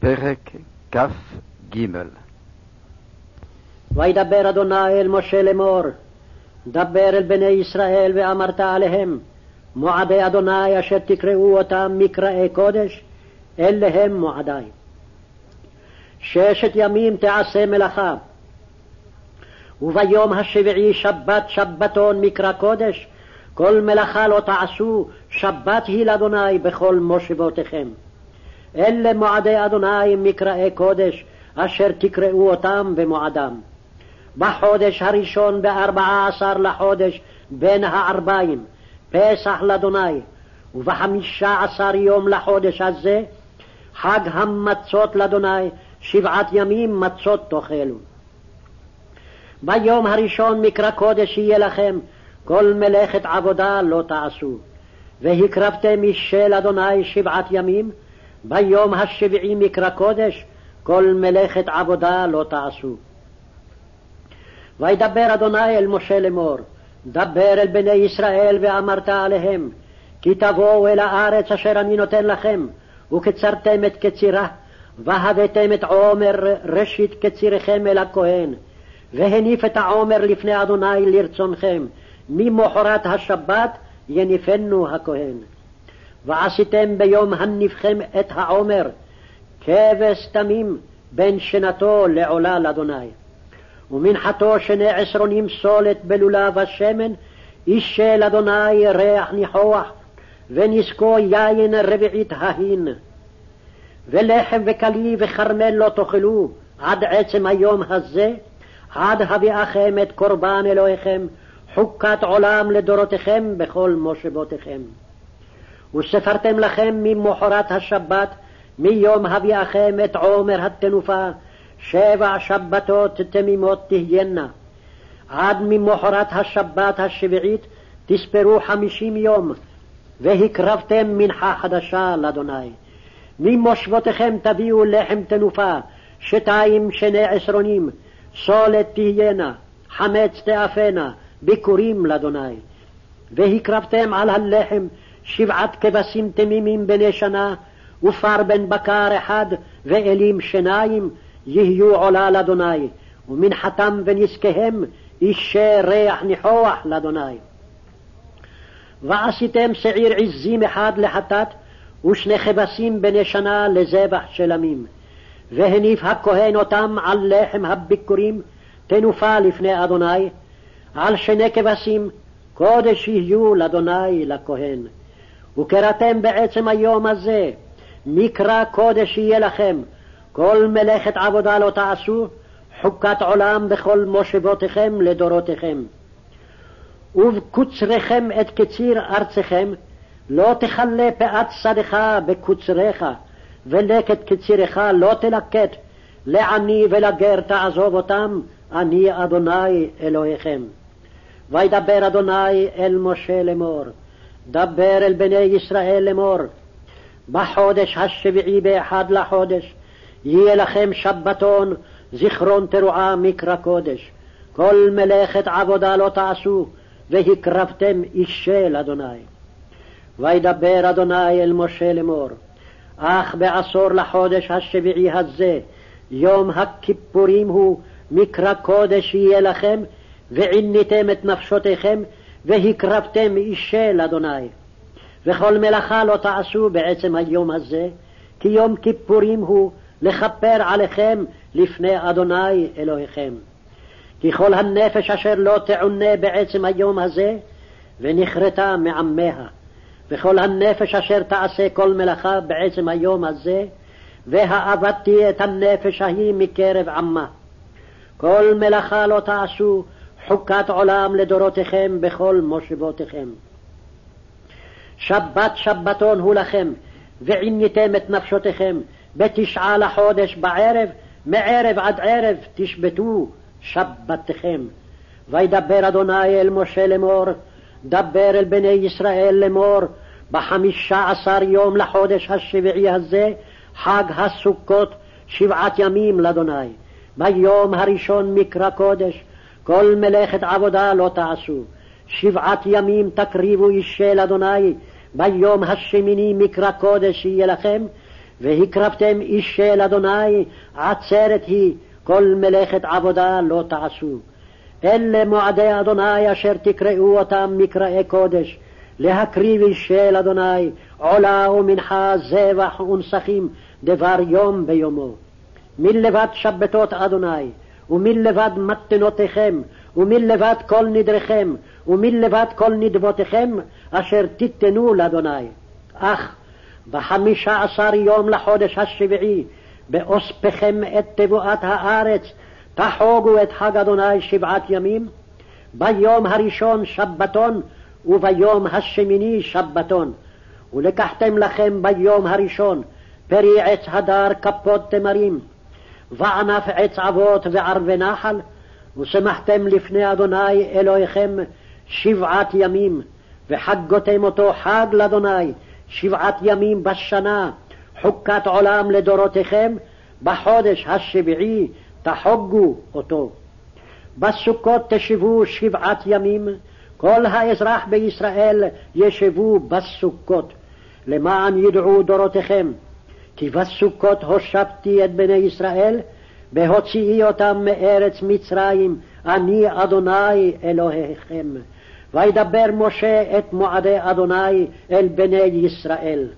פרק כ"ג וידבר אדוני אל משה לאמור, דבר אל בני ישראל ואמרת עליהם, מועדי אדוני אשר תקראו אותם מקראי קודש, אלה הם מועדי. ששת ימים תעשה מלאכה, וביום השביעי שבת שבתון מקרא קודש, כל מלאכה לא תעשו, שבת היא לאדוני בכל מושבותיכם. אלה מועדי אדוני מקראי קודש, אשר תקראו אותם במועדם. בחודש הראשון בארבעה עשר לחודש בין הערביים, פסח לאדוני, ובחמישה עשר יום לחודש הזה, חג המצות לאדוני, שבעת ימים מצות תאכלו. ביום הראשון מקרא קודש יהיה לכם, כל מלאכת עבודה לא תעשו. והקרבתם אישה לאדוני שבעת ימים, ביום השביעי מקרא קודש, כל מלאכת עבודה לא תעשו. וידבר אדוני אל משה לאמור, דבר אל בני ישראל ואמרת עליהם, כי תבואו אל הארץ אשר אני נותן לכם, וקצרתם את קצירה, והבאתם את עומר ראשית קצירכם אל הכהן, והניף את העומר לפני אדוני לרצונכם, ממחרת השבת יניפנו הכהן. ועשיתם ביום הניפכם את העומר, כבש תמים בין שנתו לעולה לאדוני. ומנחתו שני עשרונים סולת בלולב השמן, אישל אדוני ריח ניחוח, ונזקו יין רביעית ההין. ולחם וכלי וכרמל לא תאכלו עד עצם היום הזה, עד הביאכם את קורבן אלוהיכם, חוקת עולם לדורותיכם בכל מושבותיכם. וספרתם לכם ממחרת השבת, מיום הביאכם את עומר התנופה, שבע שבתות תמימות תהיינה. עד ממחרת השבת השביעית תספרו חמישים יום, והקרבתם מנחה חדשה לאדוני. ממושבותיכם תביאו לחם תנופה, שתיים שני עשרונים, סולת תהיינה, חמץ תאפנה, ביכורים לאדוני. והקרבתם על הלחם שבעת כבשים תמימים בני שנה, ופר בן בקר אחד, ואלים שניים, יהיו עולה לאדוני, ומנחתם ונזקיהם אישי ריח ניחוח לאדוני. ועשיתם שעיר עזים אחד לחטאת, ושני כבשים בני שנה לזבח של עמים. והניף הכהן אותם על לחם הביכורים, תנופה לפני אדוני, על שני כבשים, קודש יהיו לאדוני לכהן. וקראתם בעצם היום הזה, מקרא קודש יהיה לכם, כל מלאכת עבודה לא תעשו, חוקת עולם בכל מושבותיכם לדורותיכם. ובקוצריכם את קציר ארצכם, לא תכלה פאת שדך בקוצריך, ולקט קצירך לא תלקט, לעני ולגר תעזוב אותם, אני אדוני אלוהיכם. וידבר אדוני אל משה לאמור, דבר אל בני ישראל לאמור, בחודש השביעי באחד לחודש, יהיה לכם שבתון, זיכרון תרועה מקרא קודש. כל מלאכת עבודה לא תעשו, והקרבתם אישי לאדוני. וידבר אדוני אל משה לאמור, אך בעשור לחודש השביעי הזה, יום הכיפורים הוא, מקרא קודש יהיה לכם, ועיניתם את נפשותיכם, והקרבתם אישי לאדוני. וכל מלאכה לא תעשו בעצם היום הזה, כי יום כיפורים הוא לכפר עליכם לפני אדוני אלוהיכם. כי כל הנפש אשר לא תעונה בעצם היום הזה, ונכרתה מעמיה, וכל הנפש אשר תעשה כל מלאכה בעצם היום הזה, והאבדתי את הנפש ההיא מקרב עמה. כל מלאכה לא תעשו, חוקת עולם לדורותיכם בכל מושבותיכם. שבת שבתון הוא לכם, ועיניתם את נפשותיכם, בתשעה לחודש בערב, מערב עד ערב תשבתו שבתכם. וידבר אדוני אל משה לאמור, דבר אל בני ישראל לאמור, בחמישה עשר יום לחודש השביעי הזה, חג הסוכות, שבעת ימים לאדוני. ביום הראשון מקרא קודש, כל מלאכת עבודה לא תעשו. שבעת ימים תקריבו אישי לאדוני, ביום השמיני מקרא קודש יהיה לכם, והקרבתם איש של אדוני, עצרת היא, כל מלאכת עבודה לא תעשו. אלה מועדי אדוני אשר תקראו אותם מקראי קודש, להקריב איש של אדוני, עולה ומנחה, זבח ונסכים, דבר יום ביומו. מלבד שבתות אדוני, ומלבד מתנותיכם, ומלבד כל נדריכם, ומלבד כל נדבותיכם, אשר תיתנו לאדוני. אך בחמישה עשר יום לחודש השביעי, באוספכם את תבואת הארץ, תחוגו את חג אדוני שבעת ימים, ביום הראשון שבתון, וביום השמיני שבתון. ולקחתם לכם ביום הראשון פרי עץ הדר כפות תמרים, וענף עץ אבות וערבי נחל, ושמחתם לפני אדוני אלוהיכם שבעת ימים, וחגותם אותו חג לאדוני שבעת ימים בשנה, חוקת עולם לדורותיכם, בחודש השביעי תחוגו אותו. בסוכות תשבו שבעת ימים, כל האזרח בישראל ישבו בסוכות, למען ידעו דורותיכם, כי בסוכות הושבתי את בני ישראל, בהוציאי אותם מארץ מצרים, אני אדוני אלוהיכם. וידבר משה את מועדי אדוני אל בני ישראל.